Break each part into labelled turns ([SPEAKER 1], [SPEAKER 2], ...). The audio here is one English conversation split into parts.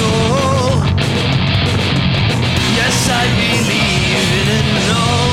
[SPEAKER 1] all. Yes, I believe in it all.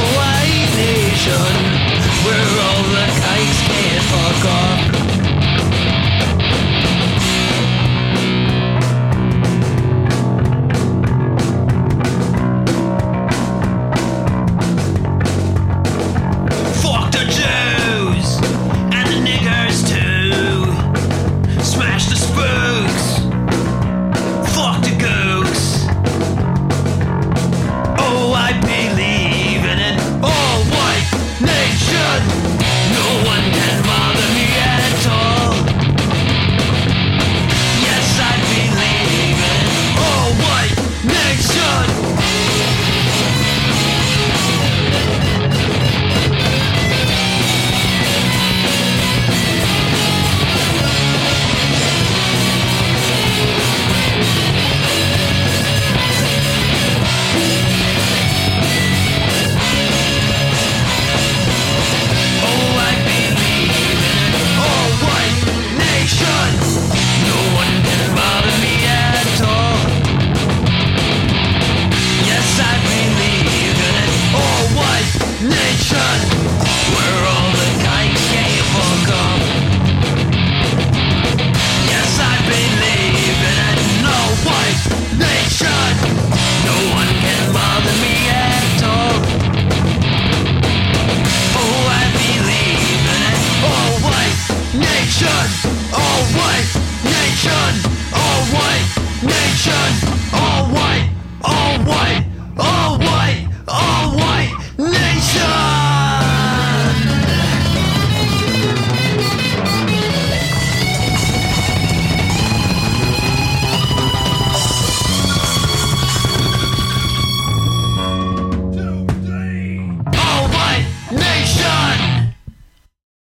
[SPEAKER 1] I believe in an all white nation. No one can bother me at all. Yes, I believe in an all white nation.